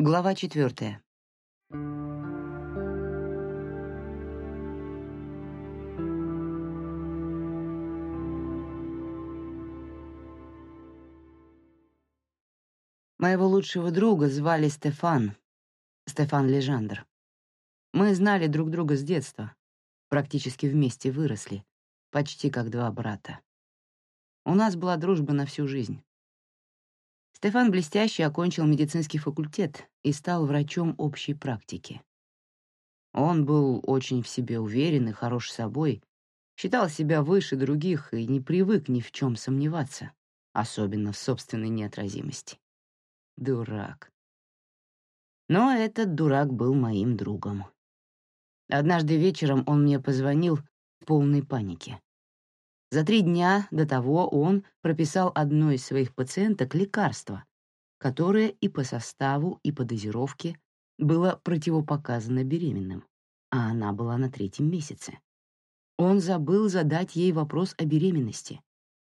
Глава четвертая. Моего лучшего друга звали Стефан, Стефан Лежандр. Мы знали друг друга с детства, практически вместе выросли, почти как два брата. У нас была дружба на всю жизнь. Стефан блестяще окончил медицинский факультет и стал врачом общей практики. Он был очень в себе уверен и хорош собой, считал себя выше других и не привык ни в чем сомневаться, особенно в собственной неотразимости. Дурак. Но этот дурак был моим другом. Однажды вечером он мне позвонил в полной панике. За три дня до того он прописал одной из своих пациенток лекарство, которое и по составу, и по дозировке было противопоказано беременным, а она была на третьем месяце. Он забыл задать ей вопрос о беременности,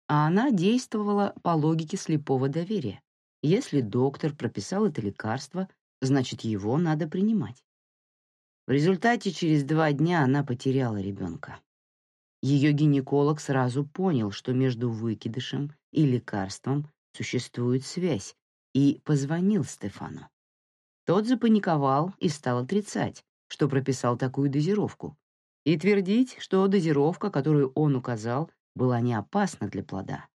а она действовала по логике слепого доверия. Если доктор прописал это лекарство, значит, его надо принимать. В результате через два дня она потеряла ребенка. Ее гинеколог сразу понял, что между выкидышем и лекарством существует связь, и позвонил Стефану. Тот запаниковал и стал отрицать, что прописал такую дозировку, и твердить, что дозировка, которую он указал, была не опасна для плода.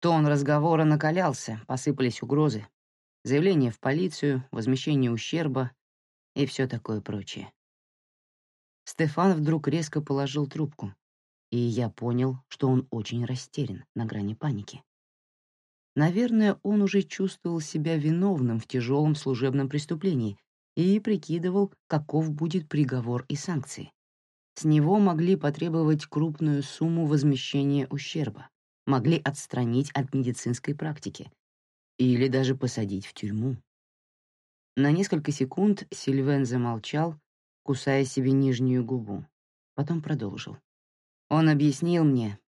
Тон разговора накалялся, посыпались угрозы, заявления в полицию, возмещение ущерба и все такое прочее. Стефан вдруг резко положил трубку, и я понял, что он очень растерян, на грани паники. Наверное, он уже чувствовал себя виновным в тяжелом служебном преступлении и прикидывал, каков будет приговор и санкции. С него могли потребовать крупную сумму возмещения ущерба, могли отстранить от медицинской практики или даже посадить в тюрьму. На несколько секунд Сильвен замолчал, кусая себе нижнюю губу. Потом продолжил. Он объяснил мне,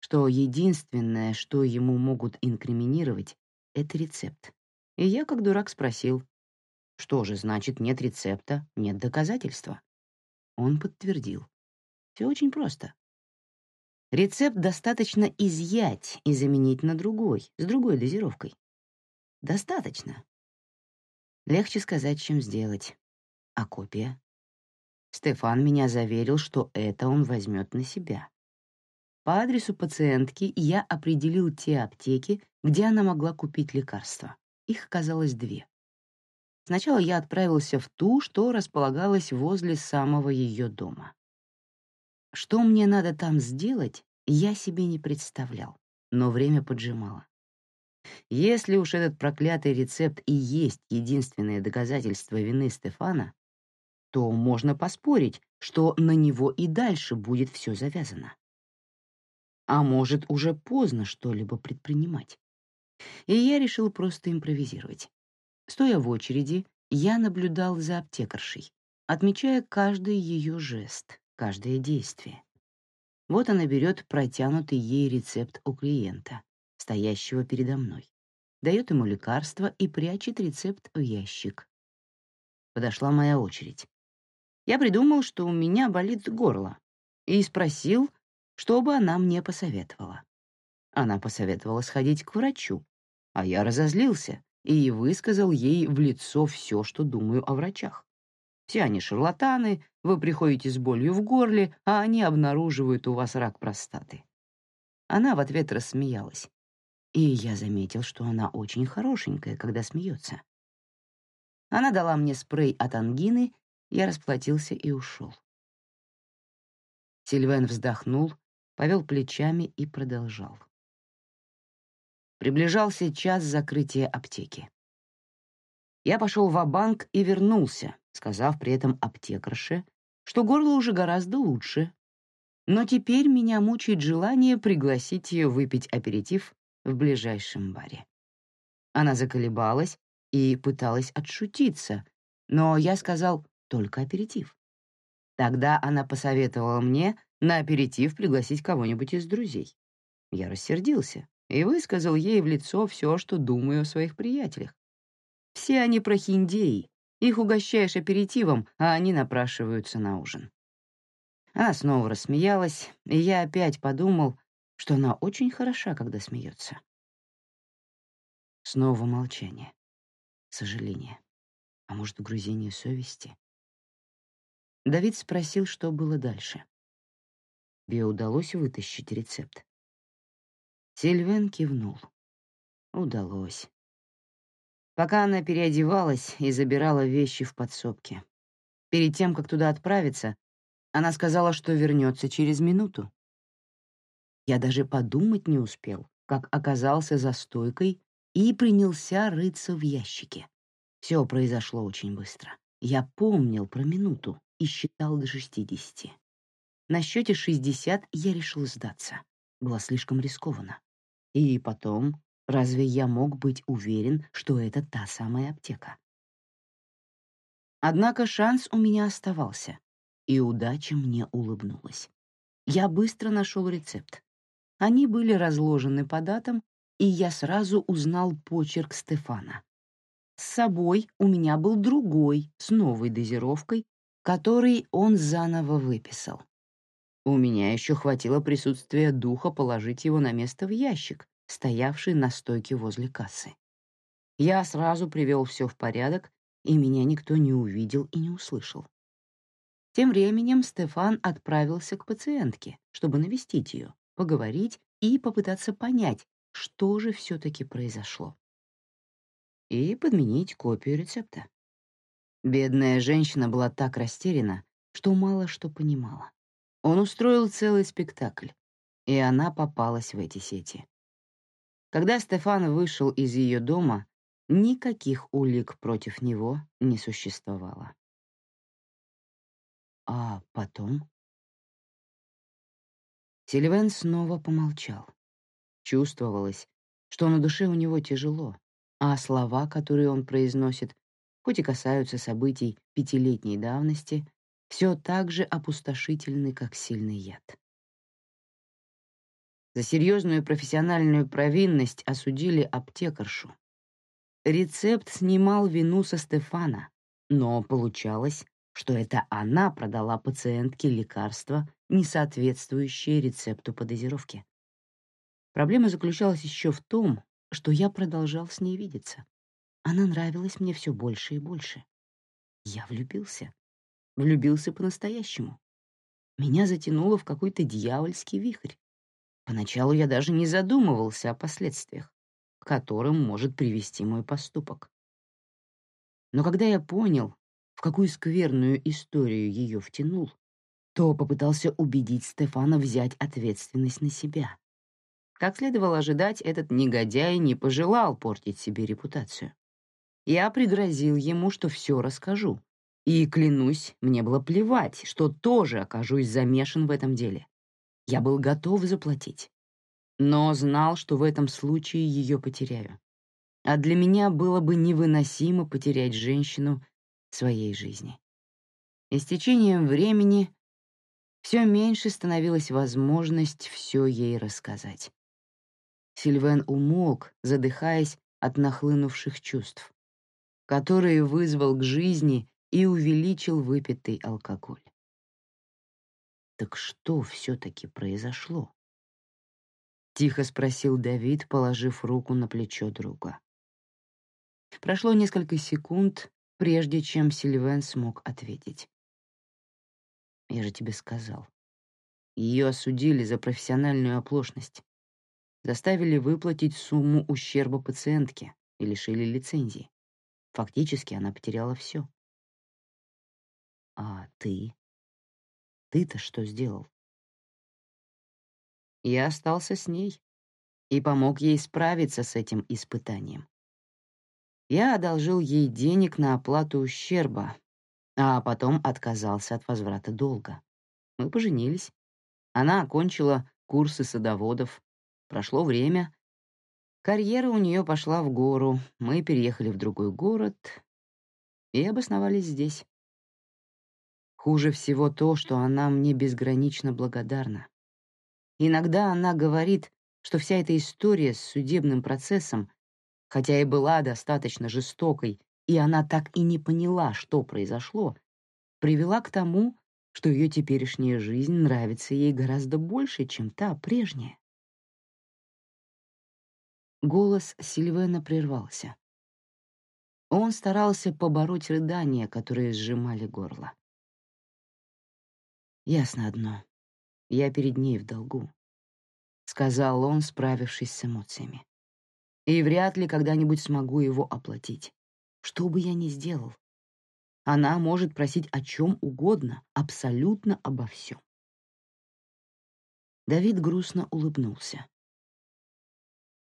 что единственное, что ему могут инкриминировать, — это рецепт. И я, как дурак, спросил, что же значит нет рецепта, нет доказательства? Он подтвердил. Все очень просто. Рецепт достаточно изъять и заменить на другой, с другой дозировкой. Достаточно. Легче сказать, чем сделать. А копия? Стефан меня заверил, что это он возьмет на себя. По адресу пациентки я определил те аптеки, где она могла купить лекарства. Их оказалось две. Сначала я отправился в ту, что располагалась возле самого ее дома. Что мне надо там сделать, я себе не представлял, но время поджимало. Если уж этот проклятый рецепт и есть единственное доказательство вины Стефана, то можно поспорить, что на него и дальше будет все завязано. А может, уже поздно что-либо предпринимать. И я решил просто импровизировать. Стоя в очереди, я наблюдал за аптекаршей, отмечая каждый ее жест, каждое действие. Вот она берет протянутый ей рецепт у клиента, стоящего передо мной, дает ему лекарство и прячет рецепт в ящик. Подошла моя очередь я придумал, что у меня болит горло, и спросил, что бы она мне посоветовала. Она посоветовала сходить к врачу, а я разозлился и высказал ей в лицо все, что думаю о врачах. Все они шарлатаны, вы приходите с болью в горле, а они обнаруживают у вас рак простаты. Она в ответ рассмеялась. И я заметил, что она очень хорошенькая, когда смеется. Она дала мне спрей от ангины я расплатился и ушел. Сильвен вздохнул, повел плечами и продолжал. Приближался час закрытия аптеки. Я пошел в банк и вернулся, сказав при этом аптекарше, что горло уже гораздо лучше. Но теперь меня мучает желание пригласить ее выпить аперитив в ближайшем баре. Она заколебалась и пыталась отшутиться, но я сказал только аперитив. Тогда она посоветовала мне на аперитив пригласить кого-нибудь из друзей. Я рассердился и высказал ей в лицо все, что думаю о своих приятелях. Все они прохиндеи. Их угощаешь аперитивом, а они напрашиваются на ужин. Она снова рассмеялась, и я опять подумал, что она очень хороша, когда смеется. Снова молчание. Сожаление. А может, угрызение совести? Давид спросил, что было дальше. Тебе удалось вытащить рецепт? Сильвен кивнул. Удалось. Пока она переодевалась и забирала вещи в подсобке. Перед тем, как туда отправиться, она сказала, что вернется через минуту. Я даже подумать не успел, как оказался за стойкой и принялся рыться в ящике. Все произошло очень быстро. Я помнил про минуту и считал до шестидесяти. На счете шестьдесят я решил сдаться. Было слишком рискованно. И потом, разве я мог быть уверен, что это та самая аптека? Однако шанс у меня оставался, и удача мне улыбнулась. Я быстро нашел рецепт. Они были разложены по датам, и я сразу узнал почерк Стефана. С собой у меня был другой, с новой дозировкой, который он заново выписал. У меня еще хватило присутствия духа положить его на место в ящик, стоявший на стойке возле кассы. Я сразу привел все в порядок, и меня никто не увидел и не услышал. Тем временем Стефан отправился к пациентке, чтобы навестить ее, поговорить и попытаться понять, что же все-таки произошло. И подменить копию рецепта. Бедная женщина была так растеряна, что мало что понимала. Он устроил целый спектакль, и она попалась в эти сети. Когда Стефан вышел из ее дома, никаких улик против него не существовало. А потом? Сильвен снова помолчал. Чувствовалось, что на душе у него тяжело, а слова, которые он произносит, хоть и касаются событий пятилетней давности, все так же опустошительны, как сильный яд. За серьезную профессиональную провинность осудили аптекаршу. Рецепт снимал вину со Стефана, но получалось, что это она продала пациентке лекарство, не соответствующее рецепту по дозировке. Проблема заключалась еще в том, что я продолжал с ней видеться. Она нравилась мне все больше и больше. Я влюбился. Влюбился по-настоящему. Меня затянуло в какой-то дьявольский вихрь. Поначалу я даже не задумывался о последствиях, к которым может привести мой поступок. Но когда я понял, в какую скверную историю ее втянул, то попытался убедить Стефана взять ответственность на себя. Как следовало ожидать, этот негодяй не пожелал портить себе репутацию. Я пригрозил ему, что все расскажу. И, клянусь, мне было плевать, что тоже окажусь замешан в этом деле. Я был готов заплатить. Но знал, что в этом случае ее потеряю. А для меня было бы невыносимо потерять женщину своей жизни. И с течением времени все меньше становилась возможность все ей рассказать. Сильвен умолк, задыхаясь от нахлынувших чувств, которые вызвал к жизни и увеличил выпитый алкоголь. Так что все-таки произошло? Тихо спросил Давид, положив руку на плечо друга. Прошло несколько секунд, прежде чем Сильвен смог ответить. «Я же тебе сказал. Ее осудили за профессиональную оплошность. Заставили выплатить сумму ущерба пациентке и лишили лицензии. Фактически она потеряла все. А ты? Ты-то что сделал? Я остался с ней и помог ей справиться с этим испытанием. Я одолжил ей денег на оплату ущерба, а потом отказался от возврата долга. Мы поженились. Она окончила курсы садоводов. Прошло время. Карьера у нее пошла в гору. Мы переехали в другой город и обосновались здесь. Хуже всего то, что она мне безгранично благодарна. Иногда она говорит, что вся эта история с судебным процессом хотя и была достаточно жестокой, и она так и не поняла, что произошло, привела к тому, что ее теперешняя жизнь нравится ей гораздо больше, чем та прежняя. Голос Сильвена прервался. Он старался побороть рыдания, которые сжимали горло. «Ясно одно. Я перед ней в долгу», — сказал он, справившись с эмоциями. «И вряд ли когда-нибудь смогу его оплатить. Что бы я ни сделал, она может просить о чем угодно, абсолютно обо всем. Давид грустно улыбнулся.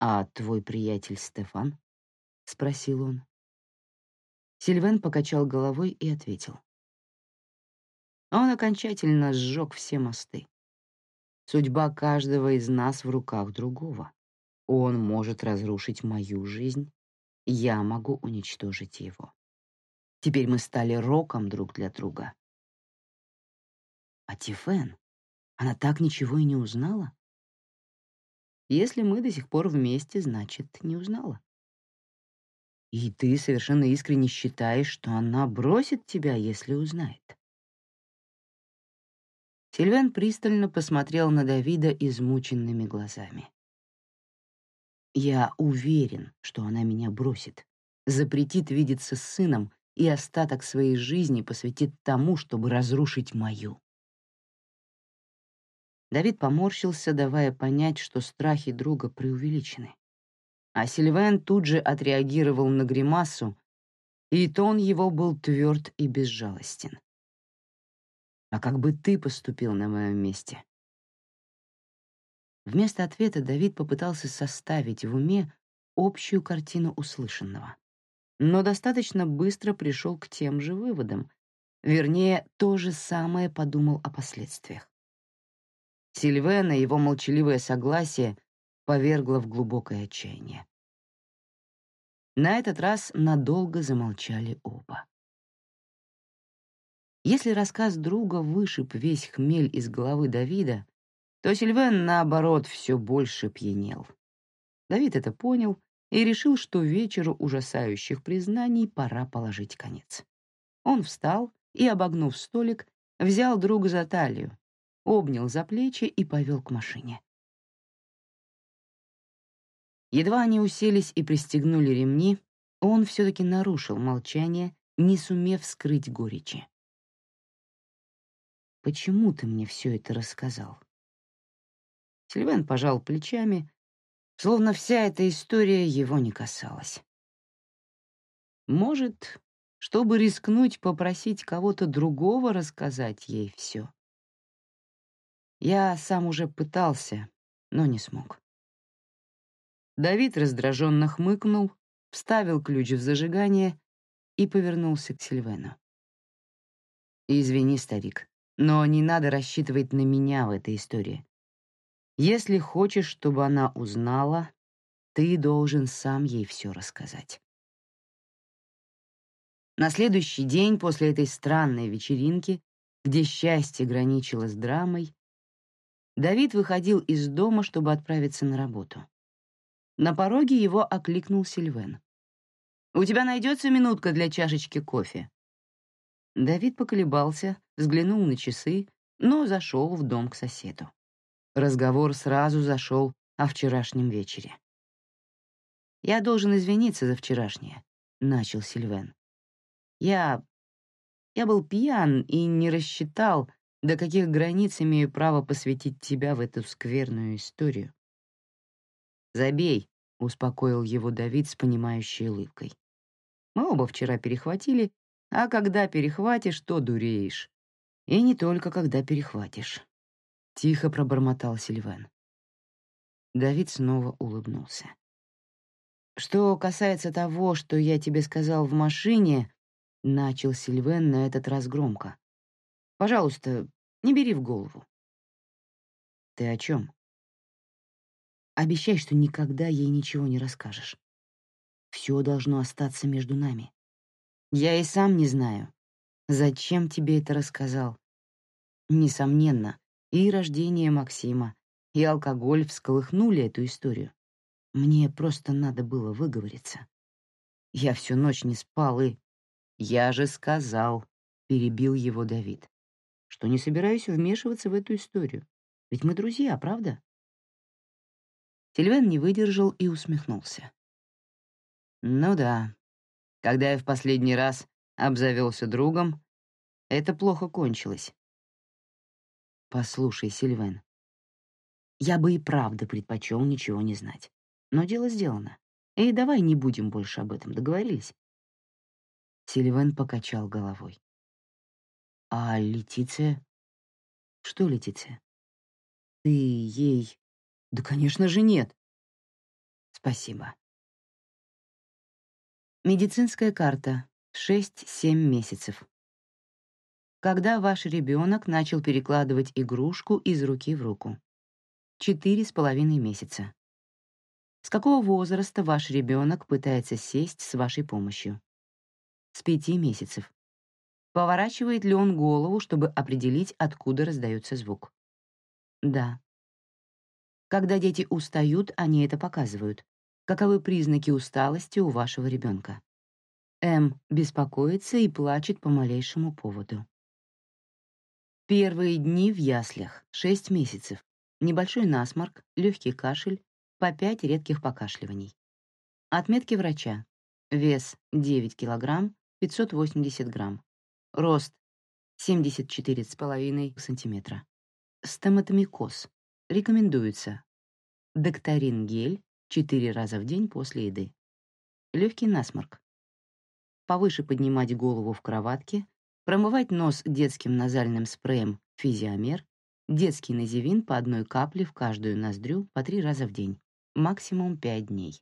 «А твой приятель Стефан?» — спросил он. Сильвен покачал головой и ответил. Он окончательно сжег все мосты. Судьба каждого из нас в руках другого. Он может разрушить мою жизнь, я могу уничтожить его. Теперь мы стали роком друг для друга. А Тифен, она так ничего и не узнала? Если мы до сих пор вместе, значит, не узнала. И ты совершенно искренне считаешь, что она бросит тебя, если узнает. Сильвен пристально посмотрел на Давида измученными глазами. «Я уверен, что она меня бросит, запретит видеться с сыном и остаток своей жизни посвятит тому, чтобы разрушить мою». Давид поморщился, давая понять, что страхи друга преувеличены. А Сильвен тут же отреагировал на гримасу, и тон его был тверд и безжалостен. А как бы ты поступил на моем месте? Вместо ответа Давид попытался составить в уме общую картину услышанного. Но достаточно быстро пришел к тем же выводам. Вернее, то же самое подумал о последствиях. Сильвена его молчаливое согласие повергло в глубокое отчаяние. На этот раз надолго замолчали оба. Если рассказ друга вышиб весь хмель из головы Давида, то Сильвен, наоборот, все больше пьянел. Давид это понял и решил, что вечеру ужасающих признаний пора положить конец. Он встал и, обогнув столик, взял друга за талию, обнял за плечи и повел к машине. Едва они уселись и пристегнули ремни, он все-таки нарушил молчание, не сумев скрыть горечи. Почему ты мне все это рассказал?» Сильвен пожал плечами, словно вся эта история его не касалась. Может, чтобы рискнуть попросить кого-то другого рассказать ей все. Я сам уже пытался, но не смог. Давид раздраженно хмыкнул, вставил ключ в зажигание и повернулся к Сильвену. «Извини, старик, но не надо рассчитывать на меня в этой истории. Если хочешь, чтобы она узнала, ты должен сам ей все рассказать. На следующий день после этой странной вечеринки, где счастье граничило с драмой, Давид выходил из дома, чтобы отправиться на работу. На пороге его окликнул Сильвен. «У тебя найдется минутка для чашечки кофе?» Давид поколебался, взглянул на часы, но зашел в дом к соседу. Разговор сразу зашел о вчерашнем вечере. «Я должен извиниться за вчерашнее», — начал Сильвен. «Я... я был пьян и не рассчитал, до каких границ имею право посвятить тебя в эту скверную историю». «Забей», — успокоил его Давид с понимающей улыбкой. «Мы оба вчера перехватили а когда перехватишь, то дуреешь. И не только когда перехватишь. Тихо пробормотал Сильвен. Давид снова улыбнулся. «Что касается того, что я тебе сказал в машине», — начал Сильвен на этот раз громко. «Пожалуйста, не бери в голову». «Ты о чем?» «Обещай, что никогда ей ничего не расскажешь. Все должно остаться между нами. Я и сам не знаю, зачем тебе это рассказал. Несомненно, и рождение Максима, и алкоголь всколыхнули эту историю. Мне просто надо было выговориться. Я всю ночь не спал и... Я же сказал, перебил его Давид, что не собираюсь вмешиваться в эту историю. Ведь мы друзья, правда? Сильвен не выдержал и усмехнулся. Ну да, когда я в последний раз обзавелся другом, это плохо кончилось. Послушай, Сильвен, я бы и правда предпочел ничего не знать. Но дело сделано. И давай не будем больше об этом, договорились? Сильвен покачал головой. А Летиция? Что Летиция? Ты ей... Да, конечно же, нет. Спасибо. Медицинская карта. 6-7 месяцев. Когда ваш ребенок начал перекладывать игрушку из руки в руку? Четыре с половиной месяца. С какого возраста ваш ребенок пытается сесть с вашей помощью? С пяти месяцев. Поворачивает ли он голову, чтобы определить, откуда раздается звук? Да. Когда дети устают, они это показывают. Каковы признаки усталости у вашего ребенка? М беспокоится и плачет по малейшему поводу. Первые дни в яслях, 6 месяцев. Небольшой насморк, легкий кашель, по 5 редких покашливаний. Отметки врача. Вес 9 кг, 580 грамм. Рост 74,5 см. Стоматомикоз. Рекомендуется докторин гель 4 раза в день после еды. Легкий насморк. Повыше поднимать голову в кроватке, промывать нос детским назальным спреем физиомер, детский називин по одной капле в каждую ноздрю по три раза в день максимум 5 дней.